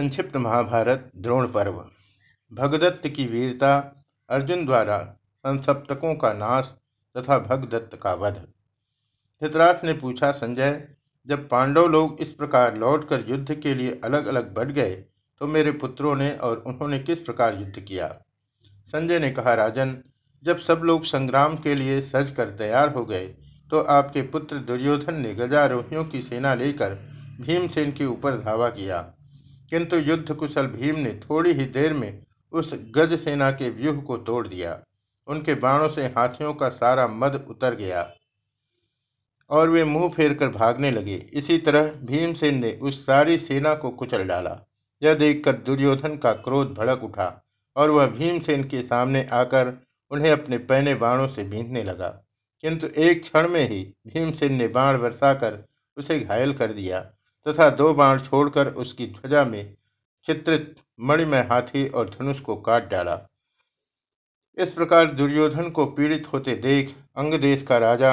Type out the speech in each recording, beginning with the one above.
संक्षिप्त महाभारत, द्रोण पर्व। भगदत्त की वीरता अर्जुन द्वारा संसप्तकों का नाश तथा भगदत्त का वध। धृतराष्ट्र ने पूछा संजय, जब पांडव लोग इस प्रकार लौटकर युद्ध के लिए अलग अलग बढ़ गए तो मेरे पुत्रों ने और उन्होंने किस प्रकार युद्ध किया? संजय ने कहा, राजन, जब सब लोग संग्राम के लिए सज कर तैयार हो गए तो आपके पुत्र दुर्योधन ने गजारोहियों की सेना लेकर भीमसेन के ऊपर धावा किया। किंतु युद्ध कुशल भीम ने थोड़ी ही देर में उस गज सेना के व्यूह को तोड़ दिया। उनके बाणों से हाथियों का सारा मद उतर गया और वे मुँह फेर कर भागने लगे। इसी तरह भीमसेन ने उस सारी सेना को कुचल डाला। यह देखकर दुर्योधन का क्रोध भड़क उठा और वह भीमसेन के सामने आकर उन्हें अपने पहने बाणों से बींधने लगा। किंतु एक क्षण में ही भीमसेन ने बाण बरसाकर उसे घायल कर दिया तथा दो बाण छोड़कर उसकी ध्वजा में चित्रित मणिमय हाथी और धनुष को काट डाला। इस प्रकार दुर्योधन को पीड़ित होते देख अंग देश का राजा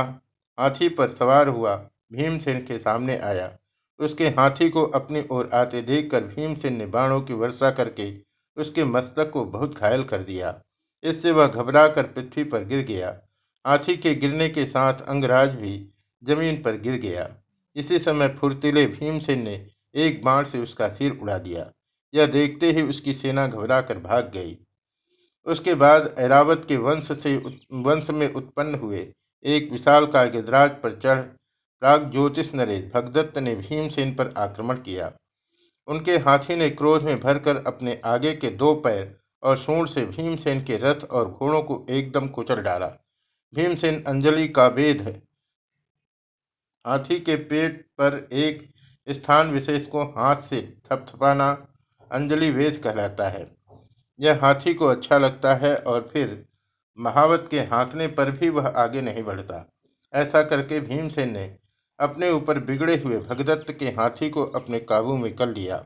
हाथी पर सवार हुआ, भीमसेन के सामने आया। उसके हाथी को अपनी ओर आते देखकर भीमसेन ने बाणों की वर्षा करके उसके मस्तक को बहुत घायल कर दिया। इससे वह घबरा कर पृथ्वी पर गिर गया। हाथी के गिरने के साथ अंगराज भी ज़मीन पर गिर गया। इसी समय फुर्तीले भीमसेन ने एक बाण से उसका सिर उड़ा दिया। यह देखते ही उसकी सेना घबरा कर भाग गई। उसके बाद ऐरावत के वंश से वंश में उत्पन्न हुए एक विशाल का पर चढ़ प्राग ज्योतिष नरेश भगदत्त ने भीमसेन पर आक्रमण किया। उनके हाथी ने क्रोध में भरकर अपने आगे के दो पैर और सूंड से भीमसेन के रथ और घोड़ों को एकदम कुचल डाला। भीमसेन अंजलि का वेद हाथी के पेट पर एक स्थान विशेष को हाथ से थपथपाना अंजलि वेद कहलाता है। यह हाथी को अच्छा लगता है और फिर महावत के हाँकने पर भी वह आगे नहीं बढ़ता। ऐसा करके भीमसेन ने अपने ऊपर बिगड़े हुए भगदत्त के हाथी को अपने काबू में कर लिया।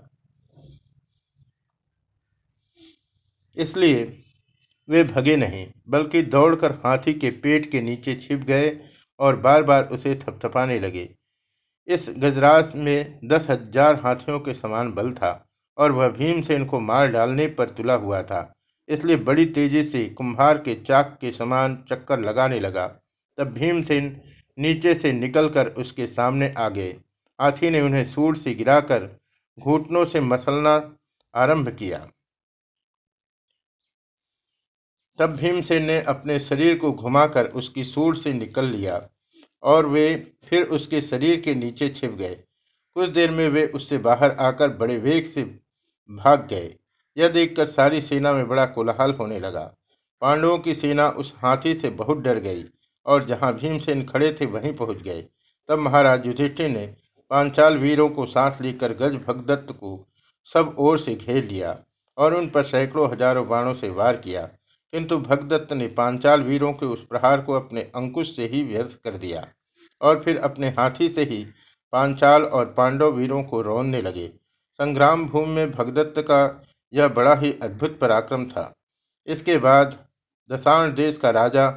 इसलिए वे भगे नहीं, बल्कि दौड़कर हाथी के पेट के नीचे छिप गए और बार बार उसे थपथपाने लगे। इस गजराज में दस हज़ार हाथियों के समान बल था और वह भीमसेन को मार डालने पर तुला हुआ था। इसलिए बड़ी तेज़ी से कुम्हार के चाक के समान चक्कर लगाने लगा। तब भीमसेन नीचे से निकलकर उसके सामने आ गए। हाथी ने उन्हें सूर से गिराकर घुटनों से मसलना आरंभ किया। तब भीमसेन ने अपने शरीर को घुमाकर उसकी सूर से निकल लिया और वे फिर उसके शरीर के नीचे छिप गए। कुछ देर में वे उससे बाहर आकर बड़े वेग से भाग गए। यह देखकर सारी सेना में बड़ा कोलाहल होने लगा। पांडवों की सेना उस हाथी से बहुत डर गई और जहाँ भीमसेन खड़े थे वहीं पहुँच गए। तब महाराज युधिष्ठिर ने पांचाल वीरों को सांस लेकर गज भगदत्त को सब ओर से घेर लिया और उन पर सैकड़ों हज़ारों बाणों से वार किया। किंतु भगदत्त ने पांचाल वीरों के उस प्रहार को अपने अंकुश से ही व्यर्थ कर दिया और फिर अपने हाथी से ही पांचाल और पांडव वीरों को रौनने लगे। संग्राम भूमि में भगदत्त का यह बड़ा ही अद्भुत पराक्रम था। इसके बाद दसाण देश का राजा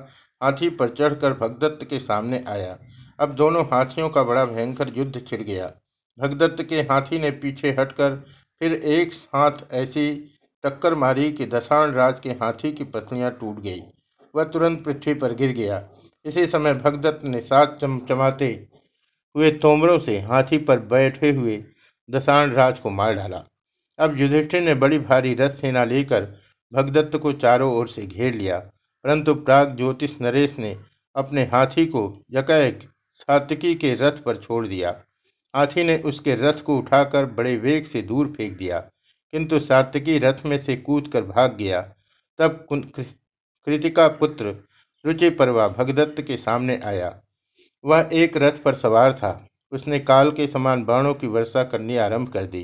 हाथी पर चढ़कर भगदत्त के सामने आया। अब दोनों हाथियों का बड़ा भयंकर युद्ध छिड़ गया। भगदत्त के हाथी ने पीछे हटकर फिर एक साथ ऐसी टक्कर मारी कि दसाण राज के हाथी की पसलियाँ टूट गई। वह तुरंत पृथ्वी पर गिर गया। इसी समय भगदत्त ने सात चमचमाते हुए तोमरों से हाथी पर बैठे हुए दसाण राज को मार डाला। अब युधिष्ठिर ने बड़ी भारी रथ सेना लेकर भगदत्त को चारों ओर से घेर लिया। परंतु प्राग ज्योतिष नरेश ने अपने हाथी को यकाएक सातकी के रथ पर छोड़ दिया। हाथी ने उसके रथ को उठाकर बड़े वेग से दूर फेंक दिया। किंतु सातकी रथ में से कूद कर भाग गया। तब कृतिका पुत्र रुचि परवा भगदत्त के सामने आया। वह एक रथ पर सवार था। उसने काल के समान बाणों की वर्षा करनी आरंभ कर दी,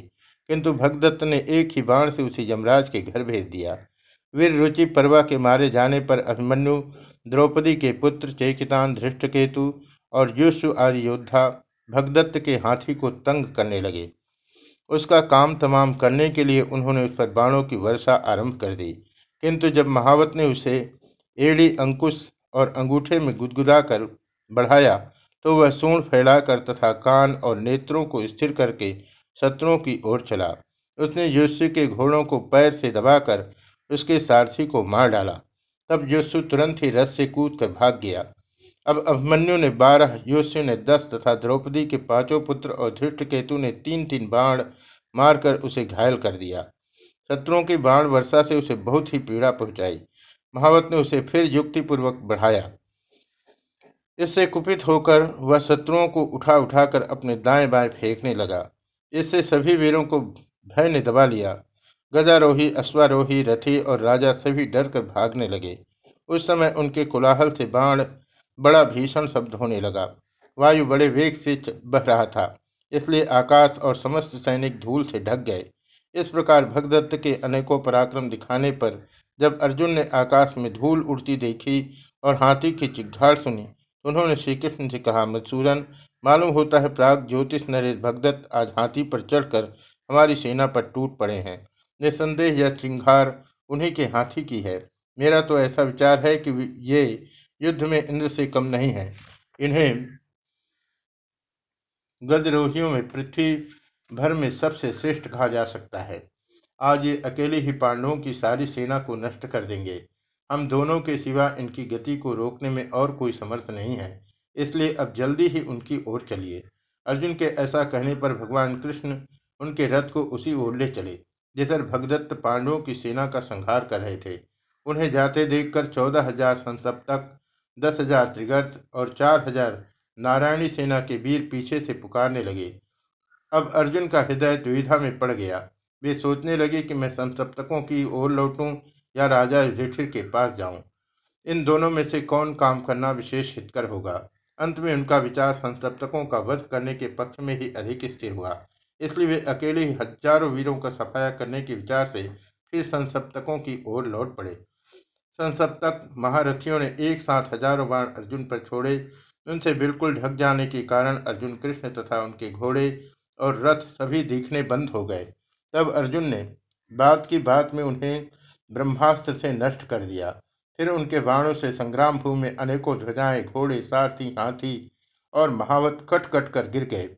किंतु भगदत्त ने एक ही बाण से उसे यमराज के घर भेज दिया। वीर रुचि परवा के मारे जाने पर अभिमन्यु, द्रौपदी के पुत्र चेकितान, धृष्टकेतु और युष्व आदि योद्धा भगदत्त के हाथी को तंग करने लगे। उसका काम तमाम करने के लिए उन्होंने उस पर बाणों की वर्षा आरंभ कर दी। किंतु जब महावत ने उसे एड़ी अंकुश और अंगूठे में गुदगुदा कर बढ़ाया तो वह सूंड फैलाकर तथा कान और नेत्रों को स्थिर करके शत्रुओं की ओर चला। उसने युस्सु के घोड़ों को पैर से दबाकर उसके सारथी को मार डाला। तब युस्सु तुरंत ही रस से कूद कर भाग गया। अब अभिमन्यु ने बारह युस्सु ने दस तथा द्रौपदी के पाँचों पुत्र और धृष्टकेतु ने तीन तीन बाण मारकर उसे घायल कर दिया। शत्रुओं की बाण वर्षा से उसे बहुत ही पीड़ा पहुंचाई। महावत ने उसे फिर युक्तिपूर्वक बढ़ाया। इससे कुपित होकर वह शत्रुओं को उठा उठाकर अपने दाएँ बाएँ फेंकने लगा। इससे सभी वीरों को भय ने दबा लिया। गजारोही, अश्वारोही, रथी और राजा सभी डर कर भागने लगे। उस समय उनके कोलाहल से बाण बड़ा भीषण शब्द होने लगा। वायु बड़े वेग से बह रहा था, इसलिए आकाश और समस्त सैनिक धूल से ढक गए। इस प्रकार भगदत्त के अनेकों पराक्रम दिखाने पर जब अर्जुन ने आकाश में धूल उड़ती देखी और हाथी की चिघाड़ सुनी तो उन्होंने श्री कृष्ण से कहा मधुसूदन मालूम होता है प्राग ज्योतिष नरेश भगदत्त आज हाथी पर चढ़कर हमारी सेना पर टूट पड़े हैं। निसंदेह यह चिंगार उन्हीं के हाथी की है। मेरा तो ऐसा विचार है कि ये युद्ध में इंद्र से कम नहीं है। इन्हें गजरोहियों में पृथ्वी भर में सबसे श्रेष्ठ कहा जा सकता है। आज ये अकेले ही पांडवों की सारी सेना को नष्ट कर देंगे। हम दोनों के सिवा इनकी गति को रोकने में और कोई समर्थ नहीं है। इसलिए अब जल्दी ही उनकी ओर चलिए। अर्जुन के ऐसा कहने पर भगवान कृष्ण उनके रथ को उसी ओर ले चले, जिधर भगदत्त पांडवों की सेना का संहार कर रहे थे। उन्हें जाते देखकर चौदह हज़ार संसप्तक दस हज़ार त्रिगर्थ और चार हज़ार नारायणी सेना के वीर पीछे से पुकारने लगे। अब अर्जुन का हृदय दुविधा में पड़ गया। वे सोचने लगे कि मैं संसप्तकों की ओर लौटूं या राजा युधिष्ठिर के पास जाऊँ। इन दोनों में से कौन काम करना विशेष हितकर होगा? अंत में उनका विचार संसप्तकों का वध करने के पक्ष में ही अधिक स्थिर हुआ। इसलिए वे अकेले ही हज़ारों वीरों का सफाया करने के विचार से फिर संसप्तकों की ओर लौट पड़े। संसप्तक महारथियों ने एक साथ हज़ारों बाण अर्जुन पर छोड़े। उनसे बिल्कुल ढक जाने के कारण अर्जुन कृष्ण तथा उनके घोड़े और रथ सभी दिखने बंद हो गए। तब अर्जुन ने बात की बात में उन्हें ब्रह्मास्त्र से नष्ट कर दिया। फिर उनके बाणों से संग्राम भूमि में अनेकों ध्वजाएँ, घोड़े, सारथी, हाथी और महावत कट कट कर गिर गए।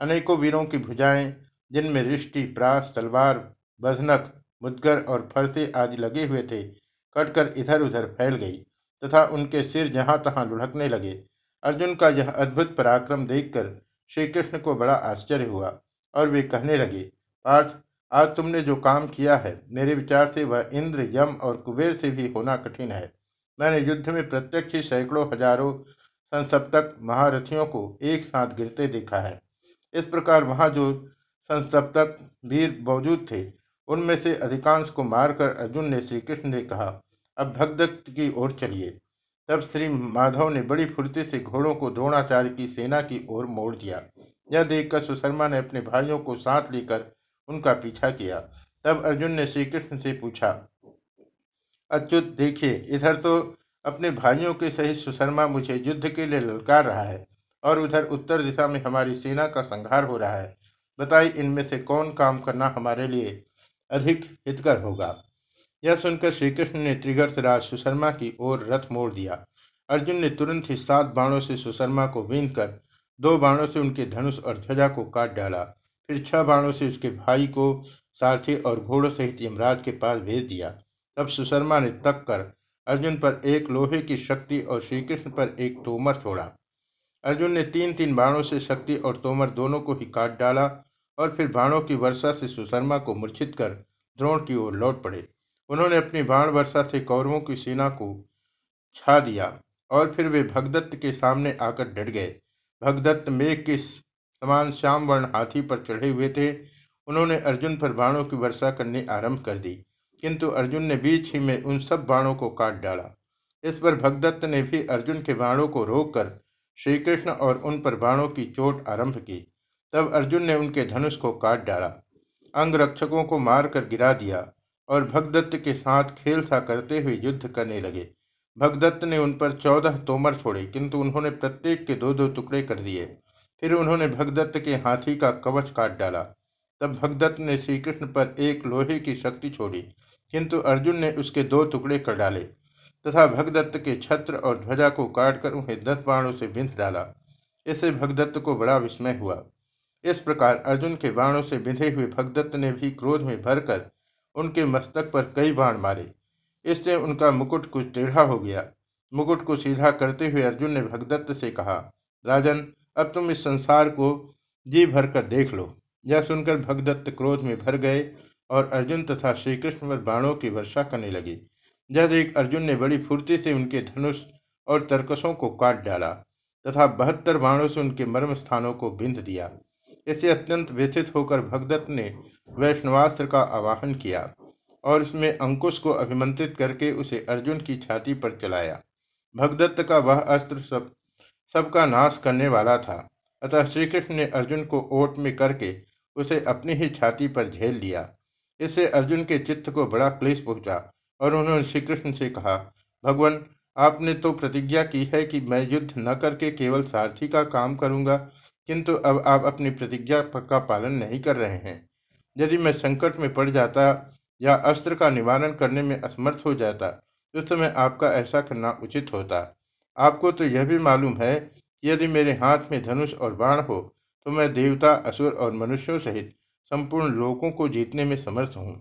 अनेकों वीरों की भुजाएँ, जिनमें रिष्टि, प्रास, तलवार बधनक मुदगर और फरसे आदि लगे हुए थे कटकर इधर उधर फैल गई तथा उनके सिर जहाँ तहां लुढ़कने लगे। अर्जुन का यह अद्भुत पराक्रम देखकर श्री कृष्ण को बड़ा आश्चर्य हुआ और वे कहने लगे, पार्थ, आज तुमने जो काम किया है, मेरे विचार से वह इंद्र, यम और कुबेर से भी होना कठिन है। मैंने युद्ध में प्रत्यक्ष ही सैकड़ों हज़ारों संसप्तक महारथियों को एक साथ गिरते देखा है। इस प्रकार वहाँ जो संसप्तक वीर मौजूद थे, उनमें से अधिकांश को मारकर अर्जुन ने श्री कृष्ण ने कहा अब भगदत्त की ओर चलिए। तब श्री माधव ने बड़ी फुर्ती से घोड़ों को द्रोणाचार्य की सेना की ओर मोड़ दिया। यह देखकर सुशर्मा ने अपने भाइयों को साथ लेकर उनका पीछा किया। तब अर्जुन ने श्री कृष्ण से पूछा, अच्युत, देखिए, इधर तो अपने भाइयों के सहित सुशर्मा मुझे युद्ध के लिए ललकार रहा है और उधर उत्तर दिशा में हमारी सेना का संहार हो रहा है। बताइए, इनमें से कौन काम करना हमारे लिए अधिक हितकर होगा? यह सुनकर श्रीकृष्ण ने त्रिगर्थ राज सुशर्मा की ओर रथ मोड़ दिया। अर्जुन ने तुरंत ही सात बाणों से सुशर्मा को बीन कर दो बाणों से उनके धनुष और ध्वजा को काट डाला। फिर छह बाणों से उसके भाई को सारथी और घोड़ों सहित यमराज के पास भेज दिया। तब सुशर्मा ने तक कर अर्जुन पर एक लोहे की शक्ति और श्रीकृष्ण पर एक तोमर छोड़ा। अर्जुन ने तीन तीन बाणों से शक्ति और तोमर दोनों को ही काट डाला और फिर बाणों की वर्षा से सुशर्मा को मूर्छित कर द्रोण की ओर लौट पड़े। उन्होंने अपनी बाण वर्षा से कौरवों की सेना को छा दिया और फिर वे भगदत्त के सामने आकर डट गए। भगदत्त मेघ की समान श्याम वर्ण हाथी पर चढ़े हुए थे। उन्होंने अर्जुन पर बाणों की वर्षा करने आरंभ कर दी। किंतु अर्जुन ने बीच ही में उन सब बाणों को काट डाला। इस पर भगदत्त ने भी अर्जुन के बाणों को रोककर श्री कृष्ण और उन पर बाणों की चोट आरंभ की। तब अर्जुन ने उनके धनुष को काट डाला। अंग रक्षकों को मारकर गिरा दिया। और भगदत्त के साथ खेल सा करते हुए युद्ध करने लगे। भगदत्त ने उन पर चौदह तोमर छोड़े, किंतु उन्होंने प्रत्येक के दो दो टुकड़े कर दिए। फिर उन्होंने भगदत्त के हाथी का कवच काट डाला। तब भगदत्त ने श्री कृष्ण पर एक लोहे की शक्ति छोड़ी, किंतु अर्जुन ने उसके दो टुकड़े कर डाले तथा भगदत्त के छत्र और ध्वजा को काटकर उन्हें दस बाणों से बिंध डाला। इससे भगदत्त को बड़ा विस्मय हुआ। इस प्रकार अर्जुन के बाणों से बिंधे हुए भगदत्त ने भी क्रोध में भरकर उनके मस्तक पर कई बाण मारे। इससे उनका मुकुट कुछ टेढ़ा हो गया। मुकुट को सीधा करते हुए अर्जुन ने भगदत्त से कहा, राजन, अब तुम इस संसार को जी भर कर देख लो। यह सुनकर भगदत्त क्रोध में भर गए और अर्जुन तथा श्री कृष्ण पर बाणों की वर्षा करने लगे। जब देख अर्जुन ने बड़ी फुर्ती से उनके धनुष और तर्कसों को काट डाला तथा बहत्तर बाणों से उनके मर्म स्थानों को बिंध दिया। इससे अत्यंत व्यथित होकर भगदत्त ने वैष्णवास्त्र का आवाहन किया और उसमें अंकुश को अभिमंत्रित करके उसे अर्जुन की छाती पर चलाया। भगदत्त का वह अस्त्र सब, सबका नाश करने वाला था। अतः श्री कृष्ण ने अर्जुन को ओट में करके उसे अपनी ही छाती पर झेल लिया। इससे अर्जुन के चित्त को बड़ा क्लेश पहुँचा और उन्होंने श्री कृष्ण से कहा, भगवान, आपने तो प्रतिज्ञा की है कि मैं युद्ध न करके केवल सारथी का काम करूँगा किंतु अब आप अपनी प्रतिज्ञा का पालन नहीं कर रहे हैं। यदि मैं संकट में पड़ जाता या अस्त्र का निवारण करने में असमर्थ हो जाता, उस समय आपका ऐसा करना उचित होता। आपको तो यह भी मालूम है कि यदि मेरे हाथ में धनुष और बाण हो तो मैं देवता, असुर और मनुष्यों सहित संपूर्ण लोगों को जीतने में समर्थ हूँ।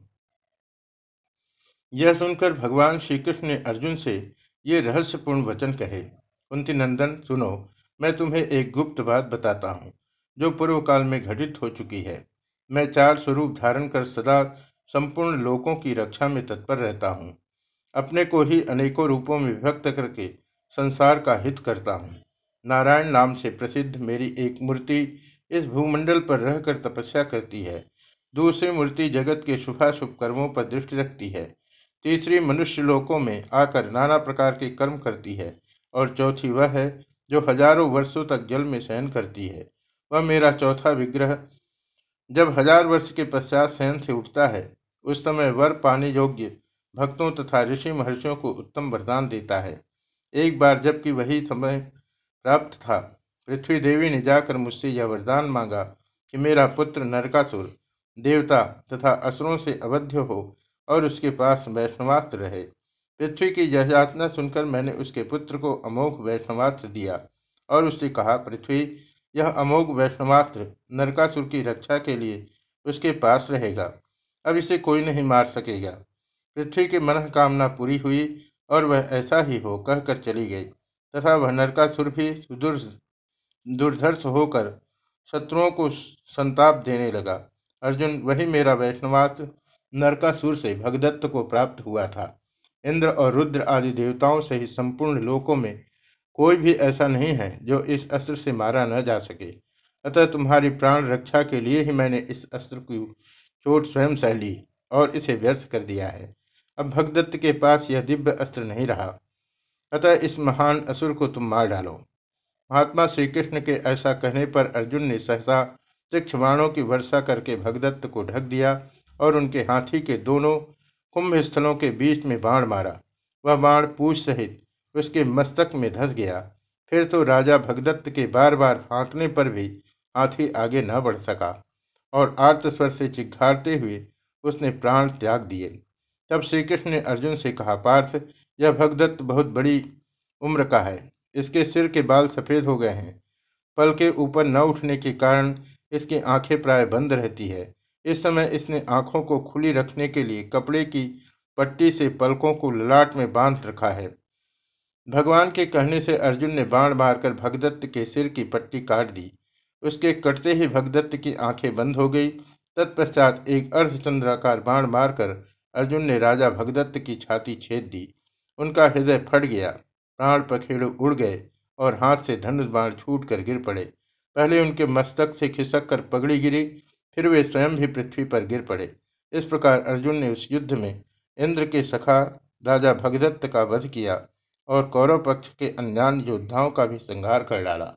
यह सुनकर भगवान श्री कृष्ण ने अर्जुन से ये रहस्यपूर्ण वचन कहे। कुंती नंदन, सुनो मैं तुम्हें एक गुप्त बात बताता हूँ, जो पूर्व काल में घटित हो चुकी है। मैं चार स्वरूप धारण कर सदा संपूर्ण लोकों की रक्षा में तत्पर रहता हूँ। अपने को ही अनेकों रूपों में विभक्त करके संसार का हित करता हूँ। नारायण नाम से प्रसिद्ध मेरी एक मूर्ति इस भूमंडल पर रहकर तपस्या करती है। दूसरी मूर्ति जगत के शुभाशुभ कर्मों पर दृष्टि रखती है। तीसरी मनुष्य लोकों में आकर नाना प्रकार के कर्म करती है। और चौथी वह है जो हज़ारों वर्षों तक जल में शयन करती है, वह मेरा चौथा विग्रह। जब हज़ार वर्ष के पश्चात शयन से उठता है, उस समय वर पाने योग्य भक्तों तथा ऋषि महर्षियों को उत्तम वरदान देता है। एक बार जबकि वही समय प्राप्त था, पृथ्वी देवी ने जाकर मुझसे यह वरदान मांगा कि मेरा पुत्र नरकासुर देवता तथा असुरों से अवध्य हो और उसके पास वैष्णवास्त्र रहे। पृथ्वी की यह सुनकर मैंने उसके पुत्र को अमोघ वैष्णवास्त्र दिया और उससे कहा, पृथ्वी, यह अमोघ वैष्णवास्त्र नरकासुर की रक्षा के लिए उसके पास रहेगा। अब इसे कोई नहीं मार सकेगा। पृथ्वी की मनोकामना पूरी हुई और वह ऐसा ही हो कहकर चली गई। तथा वह नरकासुर भी दुर्धर्ष होकर शत्रुओं को संताप देने लगा। अर्जुन, वही मेरा वैष्णवास्त्र नरकासुर से भगदत्त को प्राप्त हुआ था। इंद्र और रुद्र आदि देवताओं से ही संपूर्ण लोकों में कोई भी ऐसा नहीं है जो इस अस्त्र से मारा न जा सके। अतः तुम्हारी प्राण रक्षा के लिए ही मैंने इस अस्त्र की चोट स्वयं सह ली और इसे व्यर्थ कर दिया है। अब भगदत्त के पास यह दिव्य अस्त्र नहीं रहा। अतः इस महान असुर को तुम मार डालो। महात्मा श्री कृष्ण के ऐसा कहने पर अर्जुन ने सहसा तीक्ष बाणों की वर्षा करके भगदत्त को ढक दिया और उनके हाथी के दोनों कुंभ स्थलों के बीच में बाण मारा। वह बाण पूछ सहित उसके मस्तक में धस गया। फिर तो राजा भगदत्त के बार बार हाँकने पर भी हाथी आगे न बढ़ सका और आर्तस्वर से चिघारते हुए उसने प्राण त्याग दिए। तब श्री कृष्ण ने अर्जुन से कहा, पार्थ, यह भगदत्त बहुत बड़ी उम्र का है। इसके सिर के बाल सफ़ेद हो गए हैं। पल के ऊपर न उठने के कारण इसकी आँखें प्राय बंद रहती है। इस समय इसने आँखों को खुली रखने के लिए कपड़े की पट्टी से पलकों को ललाट में बाँध रखा है। भगवान के कहने से अर्जुन ने बाण मारकर भगदत्त के सिर की पट्टी काट दी। उसके कटते ही भगदत्त की आँखें बंद हो गई। तत्पश्चात एक अर्धचंद्राकार बाण मारकर अर्जुन ने राजा भगदत्त की छाती छेद दी। उनका हृदय फट गया। प्राण पखेड़े उड़ गए और हाथ से धनुष बाण छूट कर गिर पड़े। पहले उनके मस्तक से खिसक कर पगड़ी गिरी। फिर वे स्वयं भी पृथ्वी पर गिर पड़े। इस प्रकार अर्जुन ने उस युद्ध में इंद्र के सखा राजा भगदत्त का वध किया और कौरव पक्ष के अन्य योद्धाओं का भी संहार कर डाला।